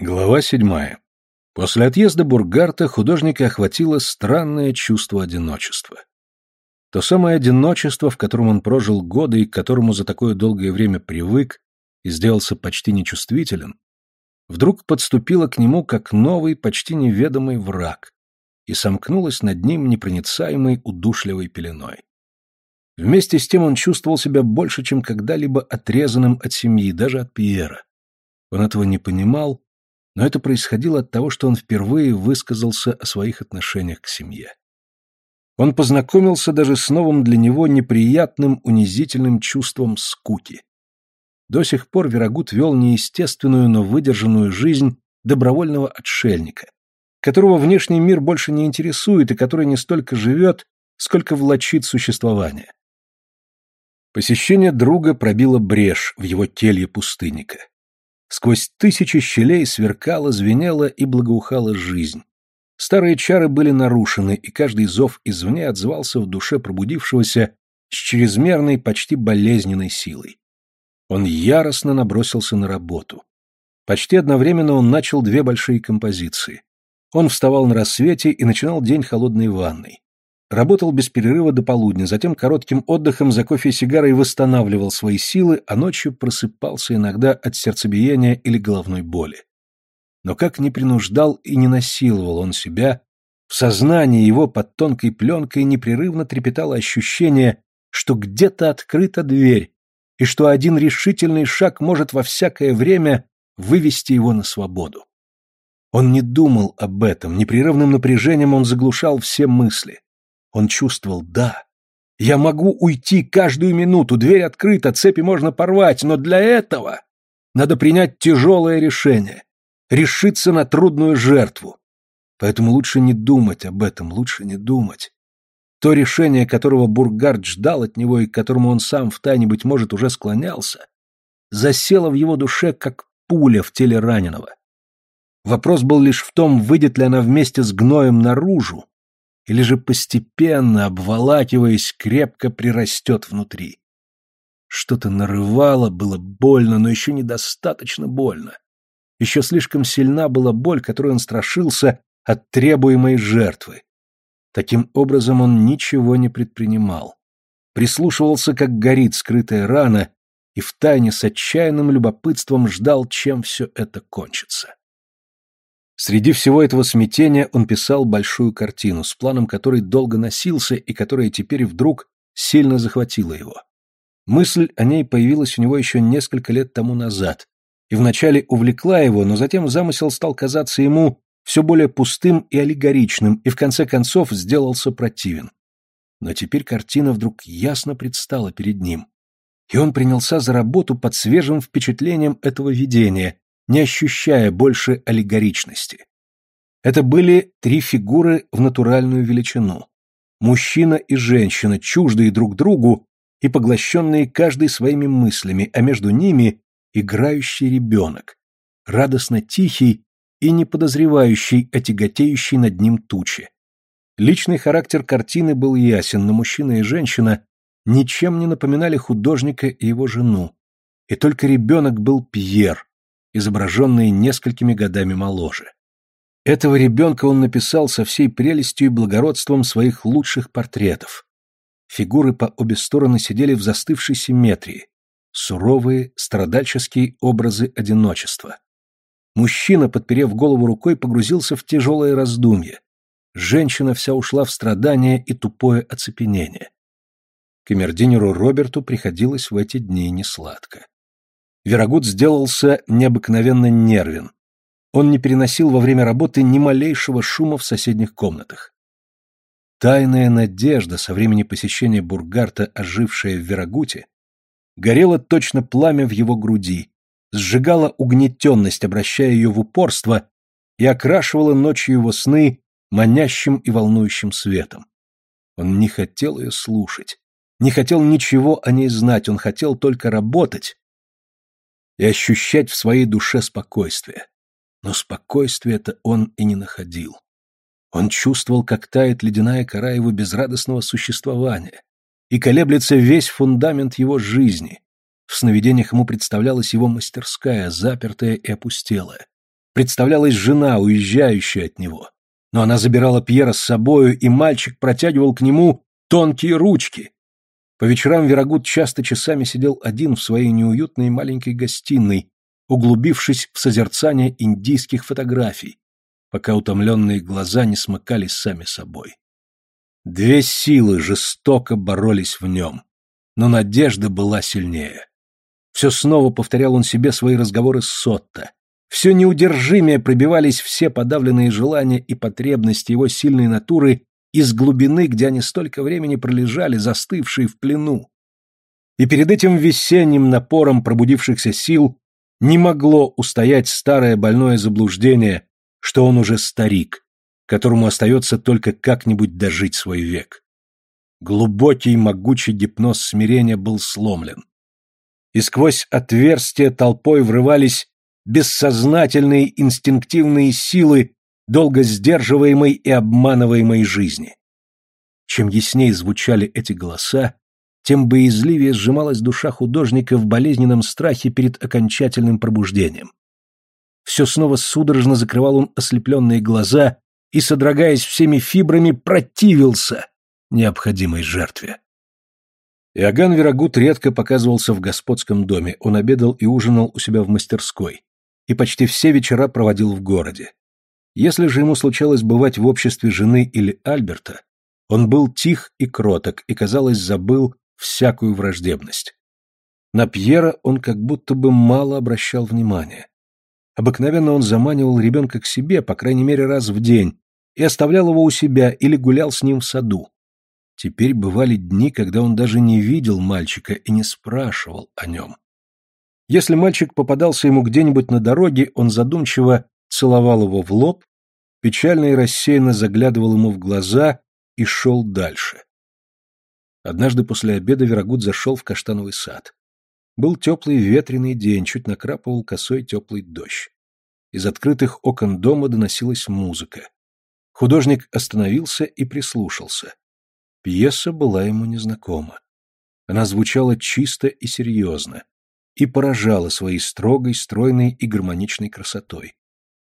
Глава седьмая. После отъезда Бургарта художника охватило странное чувство одиночества. То самое одиночество, в котором он прожил годы и к которому за такое долгое время привык и сделался почти нечувствителен, вдруг подступило к нему как новый, почти неведомый враг и сомкнулось над ним непроницаемой удушливой пеленой. Вместе с тем он чувствовал себя больше, чем когда-либо отрезанным от семьи, даже от Пьера. Он этого не понимал, но это происходило от того, что он впервые высказался о своих отношениях к семье. Он познакомился даже с новым для него неприятным, унизительным чувством скуки. До сих пор Верагут вел неестественную, но выдержанную жизнь добровольного отшельника, которого внешний мир больше не интересует и который не столько живет, сколько влачит существование. Посещение друга пробило брешь в его келье пустынника. Сквозь тысячи щелей сверкала, звенела и благоухала жизнь. Старые чары были нарушены, и каждый зов извне отзывался в душе пробудившегося с чрезмерной, почти болезненной силой. Он яростно набросился на работу. Почти одновременно он начал две большие композиции. Он вставал на рассвете и начинал день холодной ванной. Работал без перерыва до полудня, затем коротким отдыхом за кофе и сигарой восстанавливал свои силы, а ночью просыпался иногда от сердцебиения или головной боли. Но как не принуждал и не насиловал он себя, в сознании его под тонкой пленкой непрерывно трепетало ощущение, что где-то открыта дверь, и что один решительный шаг может во всякое время вывести его на свободу. Он не думал об этом, непрерывным напряжением он заглушал все мысли. Он чувствовал «да». Я могу уйти каждую минуту, дверь открыта, цепи можно порвать, но для этого надо принять тяжелое решение, решиться на трудную жертву. Поэтому лучше не думать об этом, лучше не думать. То решение, которого Бургард ждал от него и к которому он сам втайне, быть может, уже склонялся, засело в его душе, как пуля в теле раненого. Вопрос был лишь в том, выйдет ли она вместе с гноем наружу, или же постепенно, обволакиваясь, крепко прирастет внутри. Что-то нарывало, было больно, но еще недостаточно больно. Еще слишком сильна была боль, которой он страшился от требуемой жертвы. Таким образом он ничего не предпринимал. Прислушивался, как горит скрытая рана, и втайне с отчаянным любопытством ждал, чем все это кончится. Среди всего этого смятения он писал большую картину, с планом которой долго носился и которая теперь вдруг сильно захватила его. Мысль о ней появилась у него еще несколько лет тому назад, и вначале увлекла его, но затем замысел стал казаться ему все более пустым и аллегоричным, и в конце концов сделался противен. Но теперь картина вдруг ясно предстала перед ним, и он принялся за работу под свежим впечатлением этого видения, не ощущая больше аллегоричности. Это были три фигуры в натуральную величину. Мужчина и женщина, чуждые друг другу и поглощенные каждый своими мыслями, а между ними играющий ребенок, радостно тихий и не подозревающий о тяготеющей над ним тучи. Личный характер картины был ясен, но мужчина и женщина ничем не напоминали художника и его жену, и только ребенок был Пьер, изображенные несколькими годами моложе. Этого ребенка он написал со всей прелестью и благородством своих лучших портретов. Фигуры по обе стороны сидели в застывшей симметрии, суровые, страдальческие образы одиночества. Мужчина, подперев голову рукой, погрузился в тяжелое раздумье. Женщина вся ушла в страдания и тупое оцепенение. Камердинеру Роберту приходилось в эти дни несладко. Верагут сделался необыкновенно нервен. Он не переносил во время работы ни малейшего шума в соседних комнатах. Тайная надежда со времени посещения Бургарта, ожившая в Верагуте, горела точно пламя в его груди, сжигала угнетенность, обращая ее в упорство, и окрашивала ночью его сны манящим и волнующим светом. Он не хотел ее слушать, не хотел ничего о ней знать, он хотел только работать, и ощущать в своей душе спокойствие. Но спокойствия это он и не находил. Он чувствовал, как тает ледяная кора его безрадостного существования, и колеблется весь фундамент его жизни. В сновидениях ему представлялась его мастерская, запертая и опустелая. представлялась жена, уезжающая от него. Но она забирала Пьера с собою, и мальчик протягивал к нему тонкие ручки. По вечерам Верагут часто часами сидел один в своей неуютной маленькой гостиной, углубившись в созерцание индийских фотографий, пока утомленные глаза не смыкались сами собой. Две силы жестоко боролись в нем, но надежда была сильнее. Все снова повторял он себе свои разговоры с Сотто. Все неудержимее пробивались все подавленные желания и потребности его сильной натуры из глубины, где они столько времени пролежали, застывшие в плену. И перед этим весенним напором пробудившихся сил не могло устоять старое больное заблуждение, что он уже старик, которому остается только как-нибудь дожить свой век. Глубокий могучий гипноз смирения был сломлен и сквозь отверстия толпой врывались бессознательные инстинктивные силы долго сдерживаемой и обманываемой жизни. Чем яснее звучали эти голоса, тем боязливее сжималась душа художника в болезненном страхе перед окончательным пробуждением. Все снова судорожно закрывал он ослепленные глаза и, содрогаясь всеми фибрами, противился необходимой жертве. Иоганн Верагут редко показывался в господском доме, он обедал и ужинал у себя в мастерской, и почти все вечера проводил в городе. Если же ему случалось бывать в обществе жены или Альберта, он был тих и кроток и, казалось, забыл всякую враждебность. На Пьера он как будто бы мало обращал внимания. Обыкновенно он заманивал ребенка к себе, по крайней мере, раз в день, и оставлял его у себя или гулял с ним в саду. Теперь бывали дни, когда он даже не видел мальчика и не спрашивал о нем. Если мальчик попадался ему где-нибудь на дороге, он задумчиво целовал его в лоб, печально и рассеянно заглядывал ему в глаза и шел дальше. Однажды после обеда Верагут зашел в каштановый сад. Был теплый ветреный день, чуть накрапывал косой теплый дождь. Из открытых окон дома доносилась музыка. Художник остановился и прислушался. Пьеса была ему незнакома. Она звучала чисто и серьезно и поражала своей строгой, стройной и гармоничной красотой.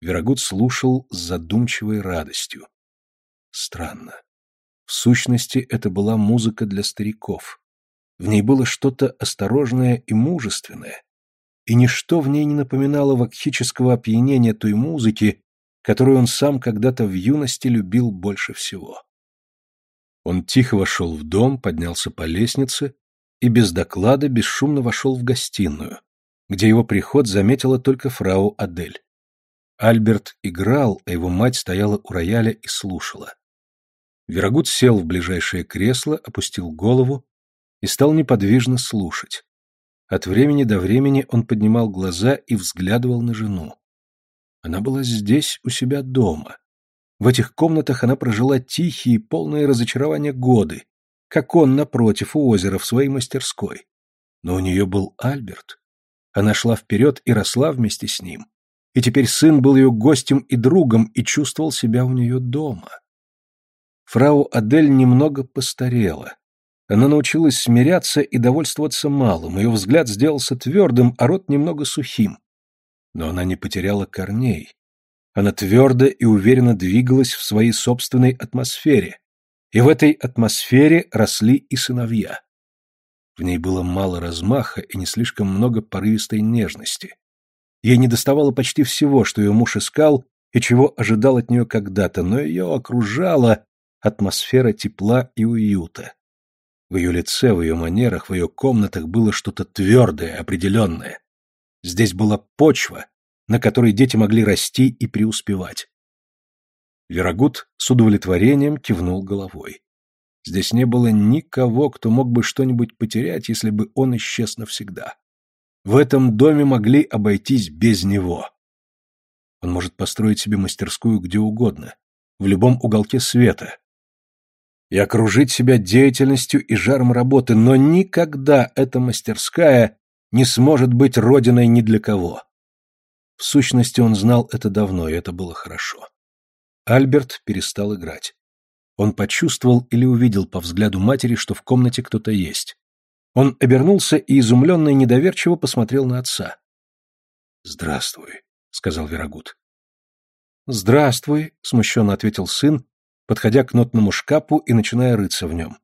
Верогуд слушал с задумчивой радостью. Странно. В сущности, это была музыка для стариков. В ней было что-то осторожное и мужественное, и ничто в ней не напоминало вакхического опьянения той музыки, которую он сам когда-то в юности любил больше всего. Он тихо вошел в дом, поднялся по лестнице и без доклада бесшумно вошел в гостиную, где его приход заметила только фрау Адель. Альберт играл, а его мать стояла у рояля и слушала. Верогуд сел в ближайшее кресло, опустил голову и стал неподвижно слушать. От времени до времени он поднимал глаза и взглядывал на жену. Она была здесь, у себя дома, в этих комнатах она прожила тихие, полные разочарования годы, как он напротив у озера в своей мастерской. Но у нее был Альберт. Она шла вперед и росла вместе с ним. И теперь сын был ее гостем и другом и чувствовал себя у нее дома. Фрау Адель немного постарела. Она научилась смиряться и довольствоваться малым, ее взгляд сделался твердым, а рот немного сухим. Но она не потеряла корней, она твердо и уверенно двигалась в своей собственной атмосфере, и в этой атмосфере росли и сыновья. В ней было мало размаха и не слишком много порывистой нежности. Ей недоставало почти всего, что ее муж искал и чего ожидал от нее когда-то, но ее окружала атмосфера тепла и уюта. В ее лице, в ее манерах, в ее комнатах было что-то твердое, определенное. Здесь была почва, на которой дети могли расти и преуспевать. Верагут с удовлетворением кивнул головой. Здесь не было никого, кто мог бы что-нибудь потерять, если бы он исчез навсегда. В этом доме могли обойтись без него. Он может построить себе мастерскую где угодно, в любом уголке света, и окружить себя деятельностью и жаром работы, но никогда эта мастерская не сможет быть родиной ни для кого. В сущности, он знал это давно, и это было хорошо. Альберт перестал играть. Он почувствовал или увидел по взгляду матери, что в комнате кто-то есть. Он обернулся и изумленно и недоверчиво посмотрел на отца. «Здравствуй», — сказал Верагут. «Здравствуй», — смущенно ответил сын, подходя к нотному шкафу и начиная рыться в нем.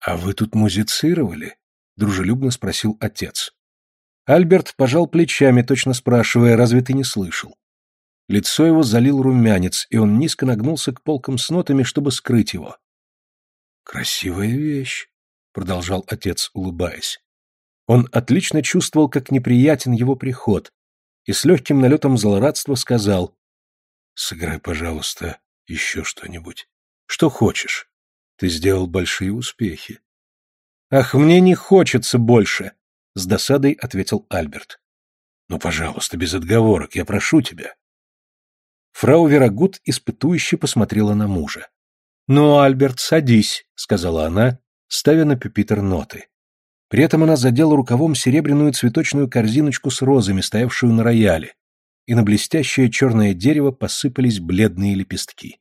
«А вы тут музицировали?» — дружелюбно спросил отец. Альберт пожал плечами, точно спрашивая, разве ты не слышал? Лицо его залил румянец, и он низко нагнулся к полкам с нотами, чтобы скрыть его. «Красивая вещь», — продолжал отец, улыбаясь. Он отлично чувствовал, как неприятен его приход, и с легким налетом злорадства сказал «Сыграй, пожалуйста, еще что-нибудь. Что хочешь. Ты сделал большие успехи». «Ах, мне не хочется больше», — с досадой ответил Альберт. «Ну, пожалуйста, без отговорок, я прошу тебя». Фрау Верагут испытующе посмотрела на мужа. «Ну, Альберт, садись», — сказала она, ставя на пюпитер ноты. При этом она задела рукавом серебряную цветочную корзиночку с розами, стоявшую на рояле, и на блестящее черное дерево посыпались бледные лепестки.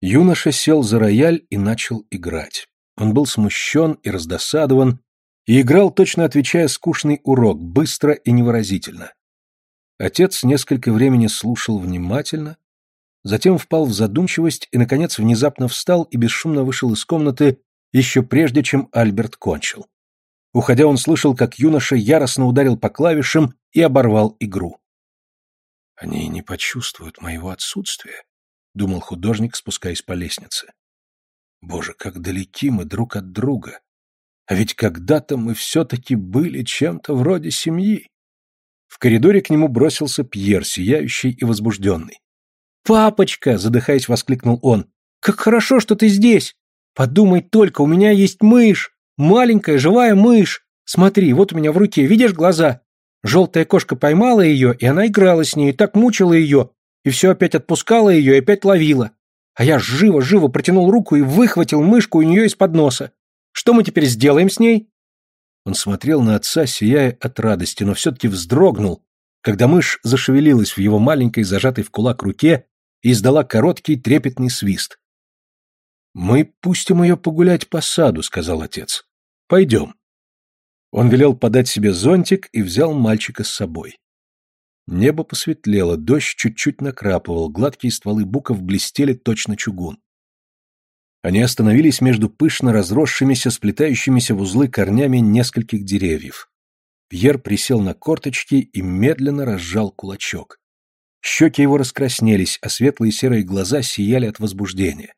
Юноша сел за рояль и начал играть. Он был смущен и раздосадован, и играл, точно отвечая скучный урок, быстро и невыразительно. Отец несколько времени слушал внимательно, затем впал в задумчивость и, наконец, внезапно встал и бесшумно вышел из комнаты еще прежде, чем Альберт кончил. Уходя, он слышал, как юноша яростно ударил по клавишам и оборвал игру. «Они не почувствуют моего отсутствия», — думал художник, спускаясь по лестнице. «Боже, как далеки мы друг от друга! А ведь когда-то мы все-таки были чем-то вроде семьи. В коридоре к нему бросился Пьер, сияющий и возбужденный. «Папочка!» — задыхаясь, воскликнул он. «Как хорошо, что ты здесь! Подумай только, у меня есть мышь! Маленькая живая мышь! Смотри, вот у меня в руке, видишь глаза? Желтая кошка поймала ее, и она играла с ней, и так мучила ее, и все опять отпускала ее, и опять ловила. А я живо-живо протянул руку и выхватил мышку у нее из-под носа. Что мы теперь сделаем с ней?» Он смотрел на отца, сияя от радости, но все-таки вздрогнул, когда мышь зашевелилась в его маленькой, зажатой в кулак руке и издала короткий трепетный свист. «Мы пустим ее погулять по саду», — сказал отец. «Пойдем». Он велел подать себе зонтик и взял мальчика с собой. Небо посветлело, дождь чуть-чуть накрапывал, гладкие стволы буков блестели точно чугун. Они остановились между пышно разросшимися, сплетающимися в узлы корнями нескольких деревьев. Пьер присел на корточки и медленно разжал кулачок. Щеки его раскраснелись, а светлые серые глаза сияли от возбуждения.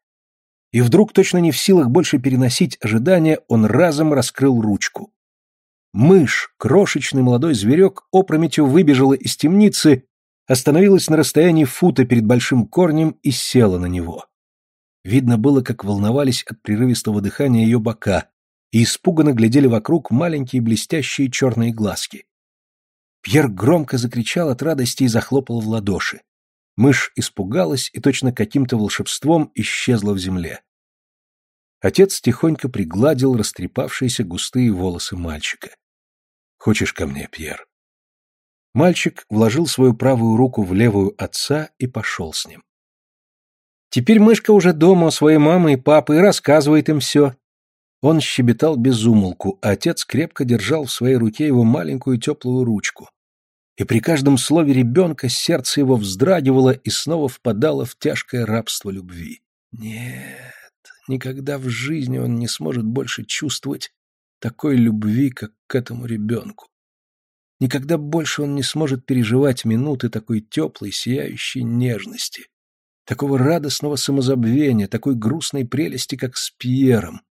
И вдруг, точно не в силах больше переносить ожидания, он разом раскрыл ручку. Мышь, крошечный молодой зверек, опрометью выбежала из темницы, остановилась на расстоянии фута перед большим корнем и села на него. Видно было, как волновались от прерывистого дыхания ее бока, и испуганно глядели вокруг маленькие блестящие черные глазки. Пьер громко закричал от радости и захлопал в ладоши. Мышь испугалась и точно каким-то волшебством исчезла в земле. Отец тихонько пригладил растрепавшиеся густые волосы мальчика. «Хочешь ко мне, Пьер?» Мальчик вложил свою правую руку в левую отца и пошел с ним. Теперь мышка уже дома у своей мамы и папы и рассказывает им все. Он щебетал без умолку, а отец крепко держал в своей руке его маленькую теплую ручку. И при каждом слове ребенка сердце его вздрагивало и снова впадало в тяжкое рабство любви. Нет, никогда в жизни он не сможет больше чувствовать такой любви, как к этому ребенку. Никогда больше он не сможет переживать минуты такой теплой, сияющей нежности такого радостного самозабвения, такой грустной прелести, как с Пьером,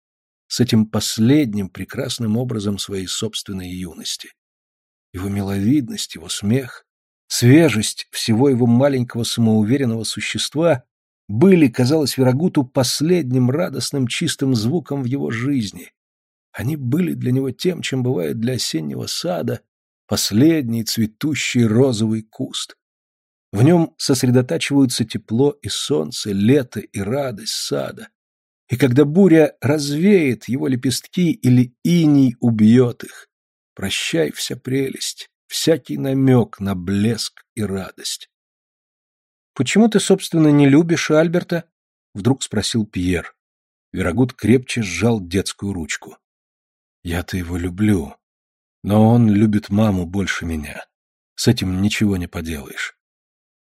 с этим последним прекрасным образом своей собственной юности. Его миловидность, его смех, свежесть всего его маленького самоуверенного существа были, казалось Верагуту, последним радостным чистым звуком в его жизни. Они были для него тем, чем бывает для осеннего сада последний цветущий розовый куст. В нем сосредотачиваются тепло и солнце, лето и радость сада. И когда буря развеет его лепестки или иней убьет их, прощай вся прелесть, всякий намек на блеск и радость. «Почему ты, собственно, не любишь Альберта?» — вдруг спросил Пьер. Верагут крепче сжал детскую ручку. «Я-то его люблю, но он любит маму больше меня. С этим ничего не поделаешь.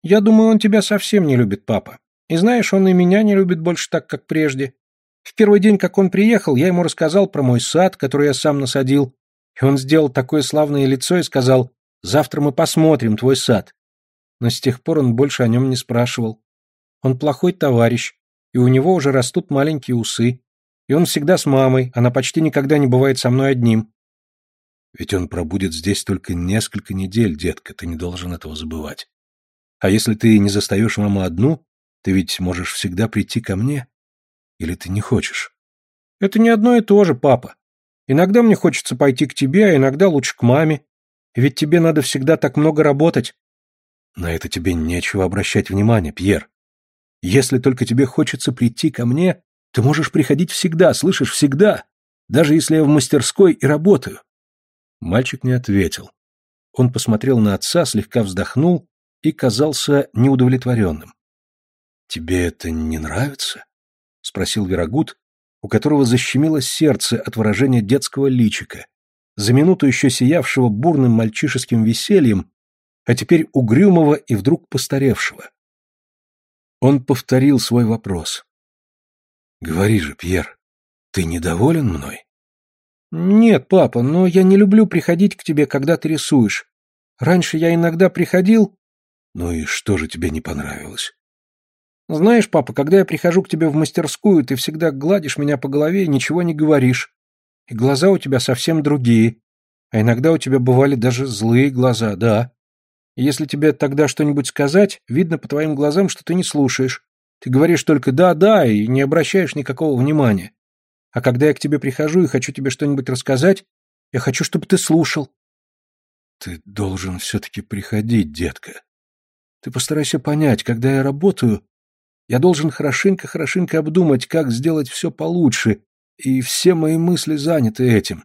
Я думаю, он тебя совсем не любит, папа. И знаешь, он и меня не любит больше так, как прежде. В первый день, как он приехал, я ему рассказал про мой сад, который я сам насадил. И он сделал такое славное лицо и сказал, «Завтра мы посмотрим твой сад». Но с тех пор он больше о нем не спрашивал. Он плохой товарищ, и у него уже растут маленькие усы. И он всегда с мамой, она почти никогда не бывает со мной одним. Ведь он пробудет здесь только несколько недель, детка, ты не должен этого забывать. А если ты не застаешь маму одну, ты ведь можешь всегда прийти ко мне. Или ты не хочешь? Это не одно и то же, папа. Иногда мне хочется пойти к тебе, а иногда лучше к маме. Ведь тебе надо всегда так много работать. На это тебе нечего обращать внимание, Пьер. Если только тебе хочется прийти ко мне, ты можешь приходить всегда, слышишь, всегда, даже если я в мастерской и работаю. Мальчик не ответил. Он посмотрел на отца, слегка вздохнул и казался неудовлетворенным. «Тебе это не нравится?» — спросил Верагут, у которого защемило сердце от выражения детского личика, за минуту еще сиявшего бурным мальчишеским весельем, а теперь угрюмого и вдруг постаревшего. Он повторил свой вопрос. «Говори же, Пьер, ты недоволен мной?» «Нет, папа, но я не люблю приходить к тебе, когда ты рисуешь. Раньше я иногда приходил...» «Ну и что же тебе не понравилось?» «Знаешь, папа, когда я прихожу к тебе в мастерскую, ты всегда гладишь меня по голове и ничего не говоришь. И глаза у тебя совсем другие. А иногда у тебя бывали даже злые глаза, да. И если тебе тогда что-нибудь сказать, видно по твоим глазам, что ты не слушаешь. Ты говоришь только «да-да» и не обращаешь никакого внимания. А когда я к тебе прихожу и хочу тебе что-нибудь рассказать, я хочу, чтобы ты слушал. Ты должен все-таки приходить, детка. Ты постарайся понять, когда я работаю, я должен хорошенько-хорошенько обдумать, как сделать все получше, и все мои мысли заняты этим.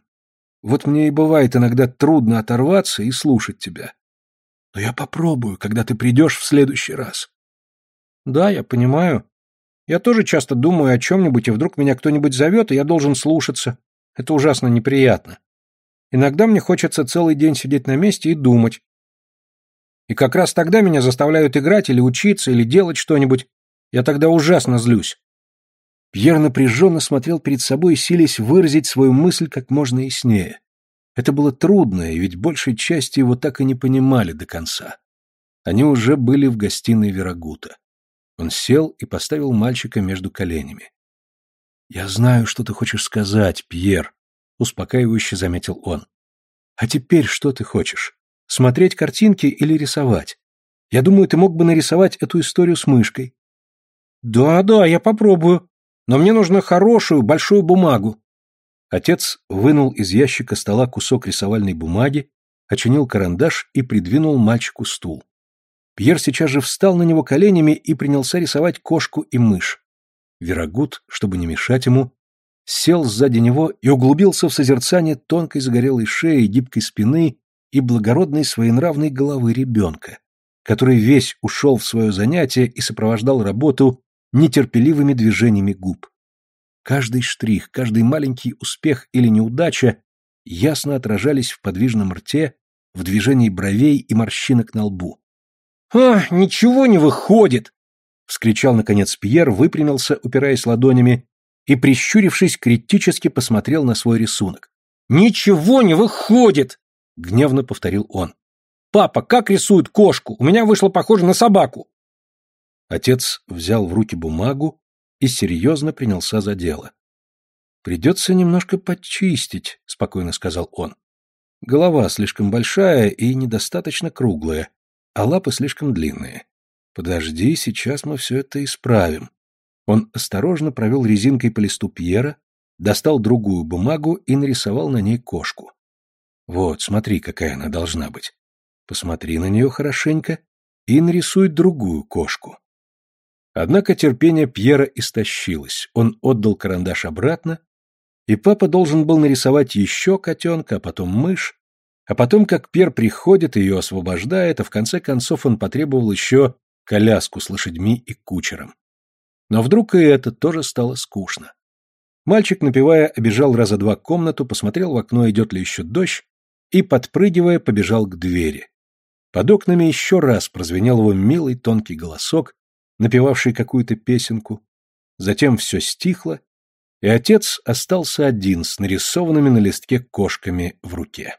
Вот мне и бывает иногда трудно оторваться и слушать тебя. Но я попробую, когда ты придешь в следующий раз. Да, я понимаю. Я тоже часто думаю о чем-нибудь, и вдруг меня кто-нибудь зовет, и я должен слушаться. Это ужасно неприятно. Иногда мне хочется целый день сидеть на месте и думать. И как раз тогда меня заставляют играть или учиться, или делать что-нибудь. Я тогда ужасно злюсь. Пьер напряженно смотрел перед собой, силясь выразить свою мысль как можно яснее. Это было трудно, и ведь большей части его так и не понимали до конца. Они уже были в гостиной Верагута. Он сел и поставил мальчика между коленями. «Я знаю, что ты хочешь сказать, Пьер», — успокаивающе заметил он. «А теперь что ты хочешь? Смотреть картинки или рисовать? Я думаю, ты мог бы нарисовать эту историю с мышкой». «Да-да, я попробую. Но мне нужно хорошую, большую бумагу. Отец вынул из ящика стола кусок рисовальной бумаги, очинил карандаш и придвинул мальчику стул. Пьер сейчас же встал на него коленями и принялся рисовать кошку и мышь. Верагут, чтобы не мешать ему, сел сзади него и углубился в созерцание тонкой загорелой шеи, гибкой спины и благородной своенравной головы ребенка, который весь ушел в свое занятие и сопровождал работу нетерпеливыми движениями губ. Каждый штрих, каждый маленький успех или неудача ясно отражались в подвижном рте, в движении бровей и морщинок на лбу. «А, ничего не выходит!» — вскричал, наконец, Пьер, выпрямился, упираясь ладонями, и, прищурившись, критически посмотрел на свой рисунок. «Ничего не выходит!» — гневно повторил он. «Папа, как рисует кошку? У меня вышло похоже на собаку!» Отец взял в руки бумагу, и серьезно принялся за дело. «Придется немножко подчистить», — спокойно сказал он. «Голова слишком большая и недостаточно круглая, а лапы слишком длинные. Подожди, сейчас мы все это исправим». Он осторожно провел резинкой по листу Пьера, достал другую бумагу и нарисовал на ней кошку. «Вот, смотри, какая она должна быть. Посмотри на нее хорошенько и нарисуй другую кошку». Однако терпение Пьера истощилось. Он отдал карандаш обратно, и папа должен был нарисовать еще котенка, а потом мышь, а потом, как Пьер приходит и ее освобождает, а в конце концов он потребовал еще коляску с лошадьми и кучером. Но вдруг и это тоже стало скучно. Мальчик, напевая, обежал раза два комнату, посмотрел в окно, идет ли еще дождь, и, подпрыгивая, побежал к двери. Под окнами еще раз прозвенел его милый тонкий голосок, напевавший какую-то песенку. Затем все стихло, и отец остался один с нарисованными на листке кошками в руке.